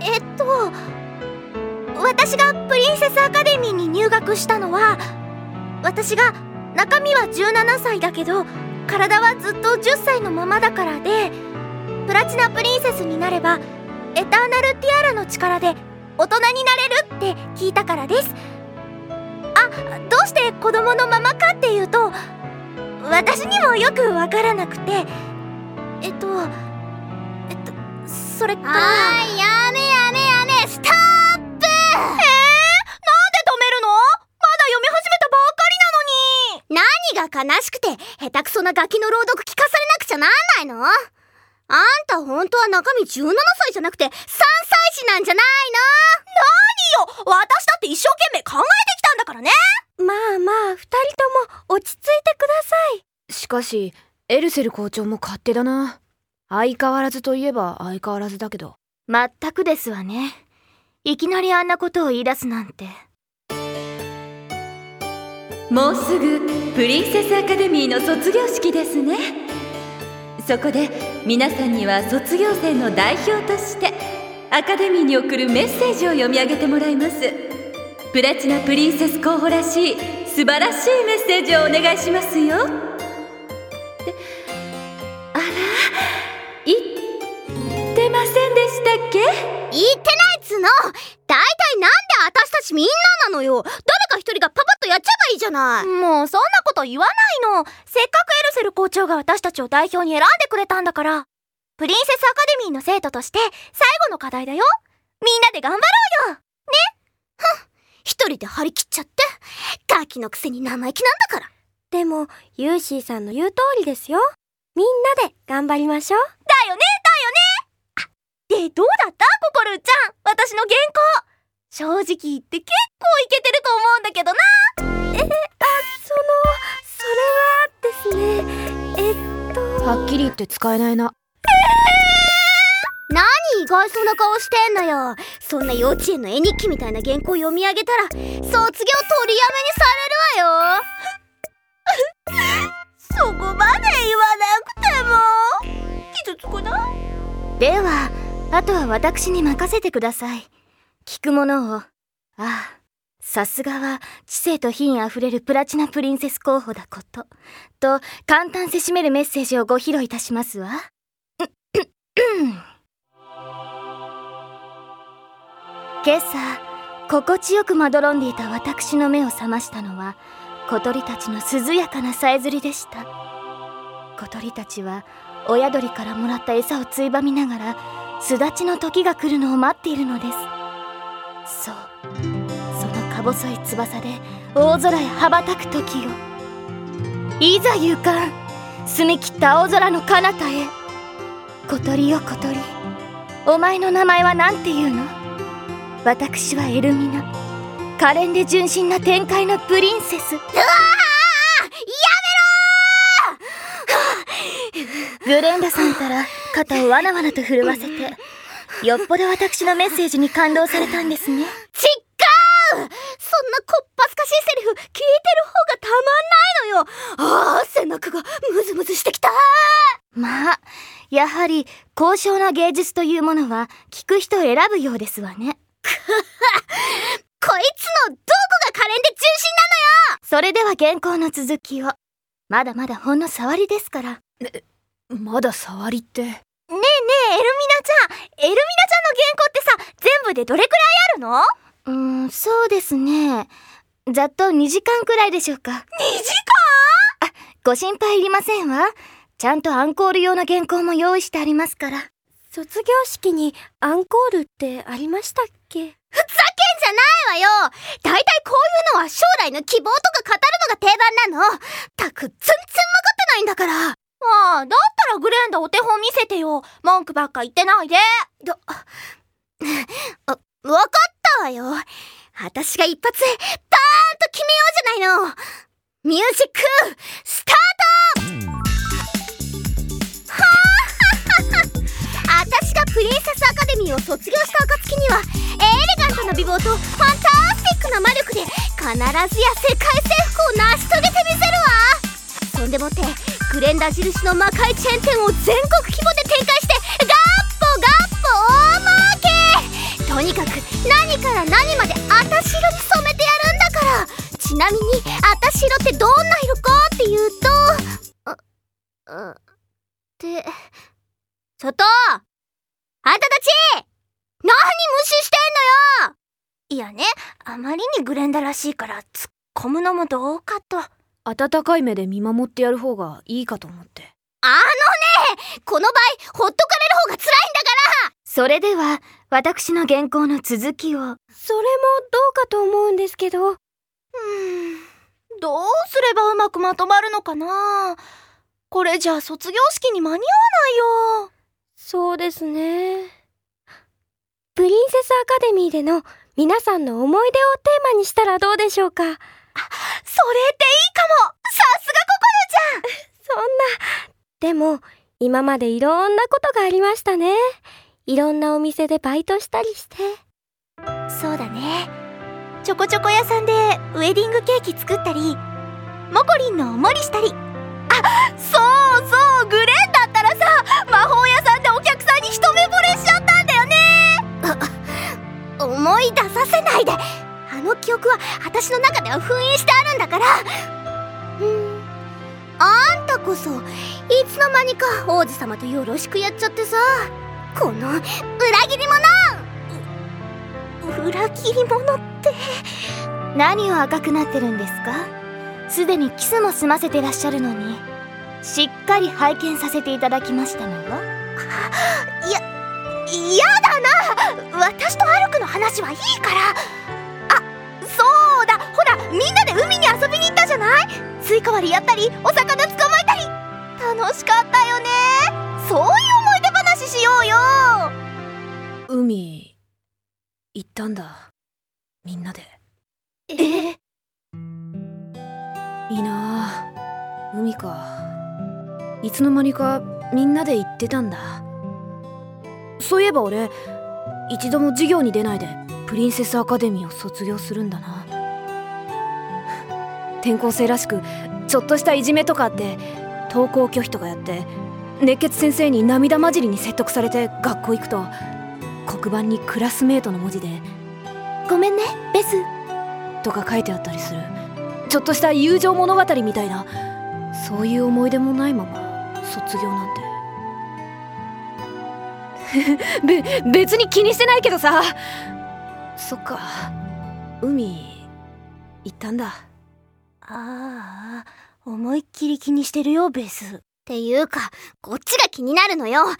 えっと私がプリンセスアカデミーに入学したのは私が中身は17歳だけど体はずっと10歳のままだからでプラチナプリンセスになればエターナルティアラの力で大人になれるって聞いたからです。あどうして子供のままかっていうと私にもよくわからなくて。えっとえっとそれからあやめやめやめストップ！えー、なんで止めるの？まだ読み始めたばっかりなのに。何が悲しくて下手くそなガキの朗読聞かされなくちゃなんないの？あんた本当は中身17歳じゃなくて3歳児なんじゃない何よ！私だって一生懸命考えてきたんだからね。まあまあ二人とも落ち着いてください。しかしエルセル校長も勝手だな。相変わらずといえば相変わらずだけど。まったくですわねいきなりあんなことを言い出すなんて。もうすぐプリンセスアカデミーの卒業式ですね。そこで皆さんには卒業生の代表としてアカデミーに送るメッセージを読み上げてもらいます。プラチナプリンセス候補らしい素晴らしいメッセージをお願いしますよ。であら言ってませんでしたっけ？の言ってないっつうの大体なんで私たちみんななのよ。誰か一人がパパッとやっちゃえばいいじゃない。もうそんなこと言わないの。せっかくエルセル校長が私たちを代表に選んでくれたんだから。プリンセスアカデミーの生徒として最後の課題だよ。みんなで頑張ろうよ。一人で張り切っちゃって。ガキのくせに生意気なんだから。でもユーシーさんの言う通りですよ。みんなで頑張りましょう。だよねだよね。あでどうだった？ココルちゃん私の原稿。正直言って結構いけてると思うんだけどな。そのそれはですね。えっと。はっきり言って使えないな。何意外そうな顔してんのよ。そんな幼稚園の絵日記みたいな原稿読み上げたら卒業取りやめにされるわよ。そこまで言わなくても。傷つくな。ではあとは私に任せてください。聞くものを。ああ。さすがは知性と品あふれるプラチナプリンセス候補だこと。と簡単せしめるメッセージをご披露いたしますわ。今朝心地よくまどろんでいた私の目を覚ましたのは小鳥たちの涼やかなさえずりでした。小鳥たちは親鳥からもらった餌をついばみながら巣立ちの時が来るのを待っているのです。そう。そのか細い翼で大空へ羽ばたく時をいざ勇敢。澄み切った青空の彼方へ。小鳥よ小鳥。お前の名前は何て言うの？私はエルミナ。可憐で純真な天界のプリンセス。グレンダさんたら肩をわなわなと震わせてよっぽど私のメッセージに感動されたんですね。ちっかー。そんなこっぱずかしいセリフ聞いてる方がたまんないのよ。あー背中がムズムズしてきたまあやはり高尚な芸術というものは聞く人を選ぶようですわね。こいつのどこが可憐で純真なのよ。それでは原稿の続きを。まだまだほんの触りですからまだ触りって。ねえねえエルミナちゃん。エルミナちゃんの原稿ってさ全部でどれくらいあるの？うーんそうですね。ざっと2時間くらいでしょうか。2時間？ご心配いりませんわ。ちゃんとアンコール用の原稿も用意してありますから。卒業式にアンコールってありましたっけ？ふざけんじゃないわよ。だいたいこういうのは将来の希望とか語るのが定番なの。たく全然分かってないんだからああだったらグレンダお手本見せてよ文句ばっか言ってないでど、あ、わかったわよ。私が一発、バーンと決めようじゃないの。ミュージック、スタートはあ 私がプリンセスアカデミーを卒業した暁には、エレガントな美貌とファンタスティックな魔力で、必ずや世界征服を成し遂げてみせるわそんでもって、クレンダ印の魔界チェーン店を全国規模で展開してガッポガッポ大儲けとにかく何から何まであたしろに染めてやるんだからちなみにあたしろってどんな色かっていうとってちょっとあんたたち何無視してんのよ！いやねあまりにグレンダらしいから突っ込むのもどうかと。温かい目で見守ってやる方がいいかと思ってあのねこの場合ほっとかれる方が辛いんだからそれでは私の原稿の続きをそれもどうかと思うんですけど。うーんどうすればうまくまとまるのかなこれじゃあ卒業式に間に合わないよそうですね。プリンセスアカデミーでの皆さんの思い出をテーマにしたらどうでしょうか。それっていいかも。さすがココルちゃん。そんな。でも、今までいろんなことがありましたね。いろんなお店でバイトしたりして。そうだね。チョコチョコ屋さんでウェディングケーキ作ったりモコリンのおもりしたり。あそうそう。グレンだったらさ魔法屋さんでお客さんに一目惚れしちゃったんだよね。思い出させないで。あの記憶は私の中では封印してあるんだから。うん。あんたこそいつの間にか王子様とよろしくやっちゃってさ。この裏切り者。裏切り者って。何を赤くなってるんですか？すでにキスも済ませてらっしゃるのに。しっかり拝見させていただきましたのよ嫌だな。私とアルクの話はいいからみんなで海に遊びに行ったじゃない？スイカ割りやったりお魚捕まえたり。楽しかったよね。そういう思い出話しようよ。海行ったんだ。みんなで。え？いいな。あ海か。いつの間にかみんなで行ってたんだ。そういえば俺一度も授業に出ないでプリンセスアカデミーを卒業するんだな転校生らしくちょっとしたいじめとかあって登校拒否とかやって熱血先生に涙混じりに説得されて学校行くと黒板にクラスメートの文字でごめんねベス。とか書いてあったりする。ちょっとした友情物語みたいなそういう思い出もないまま卒業なんて。べ別に気にしてないけどさ。そっか海行ったんだああ思いっきり気にしてるよベス。っていうかこっちが気になるのよ。やっぱ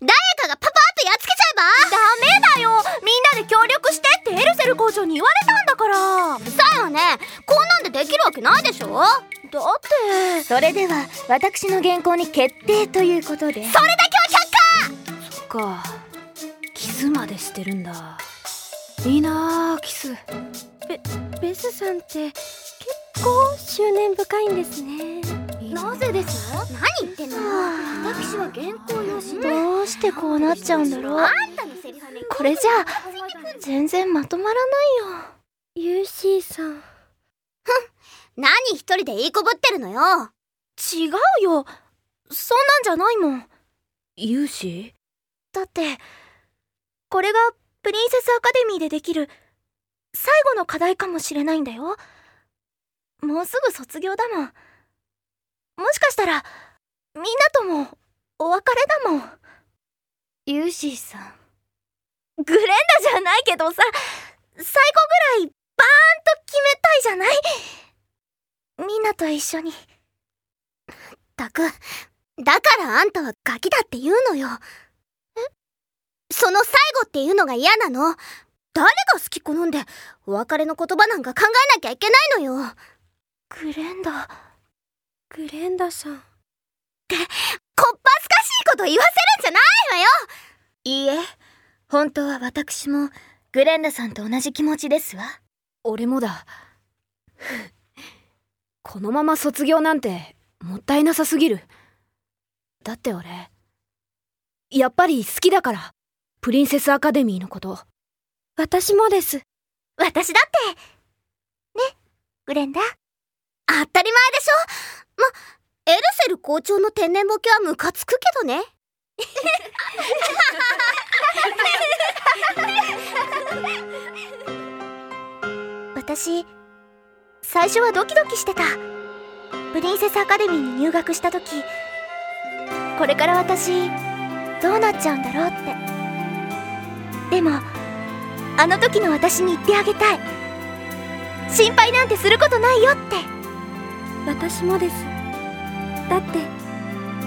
誰かがパパッとやっつけちゃえば？ダメだよ。みんなで協力してってエルセル校長に言われたんだから。さよね。こんなんでできるわけないでしょ。だって。それでは私の原稿に決定ということで。それだけは却そっか。キスまでしてるんだ。いいなあキス。ベスさんって結構執念深いんですね。なぜです？下何言ってんの？私は原稿用紙。どうしてこうなっちゃうんだろう。あんたのセリフはねこれじゃあ全然まとまらないよ。ユーシーさん。何一人でいいこぶってるのよ。違うよ。そんなんじゃないもん。有志だってこれがプリンセスアカデミーでできる最後の課題かもしれないんだよもうすぐ卒業だもん。もしかしたらみんなともお別れだもん。ユーシーさん。グレンダじゃないけどさ最後ぐらいバーンと決めたいじゃない？みんなと一緒に。ったくだからあんたはガキだって言うのよ。え？その最後っていうのが嫌なの？誰が好き好んでお別れの言葉なんか考えなきゃいけないのよ。グレンダグレンダさん。こっぱずかしいこと言わせるんじゃないわよ。いいえ。本当は私もグレンダさんと同じ気持ちですわ。俺もだ。このまま卒業なんてもったいなさすぎる。だって俺やっぱり好きだから。プリンセスアカデミーのこと。私もです。私だって。ねグレンダ当たり前でしょ。まエルセル校長の天然ボケはムカつくけどね。私最初はドキドキしてた。プリンセスアカデミーに入学した時これから私どうなっちゃうんだろうって。でもあの時の私に言ってあげたい。心配なんてすることないよって。私もです。だって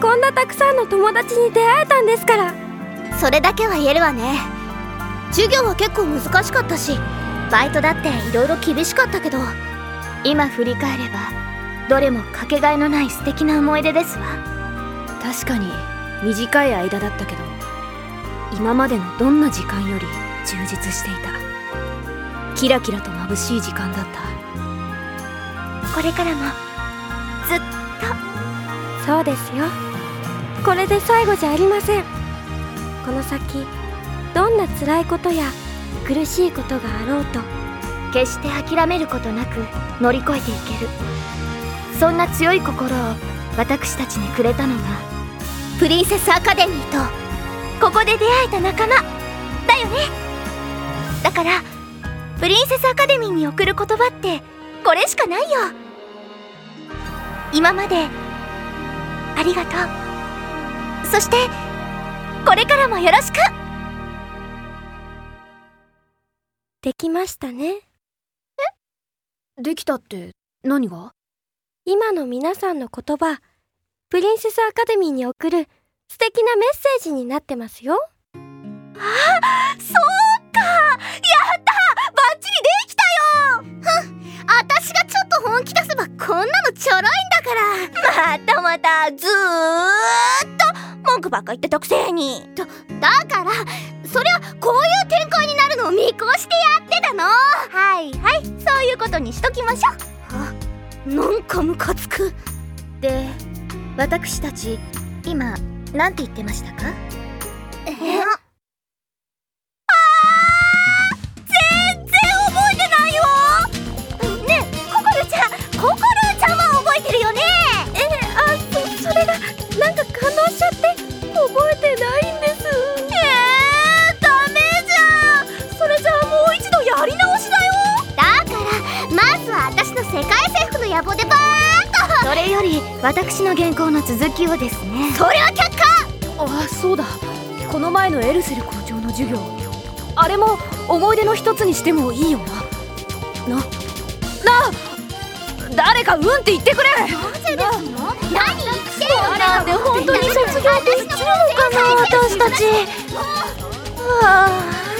こんなたくさんの友達に出会えたんですから。それだけは言えるわね。授業は結構難しかったしバイトだっていろいろ厳しかったけど今振り返ればどれもかけがえのない素敵な思い出ですわ。確かに短い間だったけど今までのどんな時間より充実していた。キラキラと眩しい時間だった。これからもずっそうですよ。これで最後じゃありません。この先どんな辛いことや苦しいことがあろうと決して諦めることなく乗り越えていける。そんな強い心を私たちにくれたのがプリンセスアカデミーとここで出会えた仲間。だよね。だからプリンセスアカデミーに送る言葉ってこれしかないよ。今までありがとう。そしてこれからもよろしく。できましたね。できたって何が？今の皆さんの言葉プリンセスアカデミーに送る素敵なメッセージになってますよ。そうか。やったバッチリできたよ。私がちょっと本気出せばこんなのちょろいんだから。またまたずーっと文句ばっか言ってたくせに。だからそりゃこういう展開になるのを見越してやってたの。はいはい。そういうことにしときましょう。なんかムカつく。で私たち今なんて言ってましたか？え？全この前のエルセル校長の授業。あれも思い出の一つにしてもいいよな。なな誰かうんって言ってくれ。なんですの何言ってんの。で本当に卒業できるのかな私たち。はあ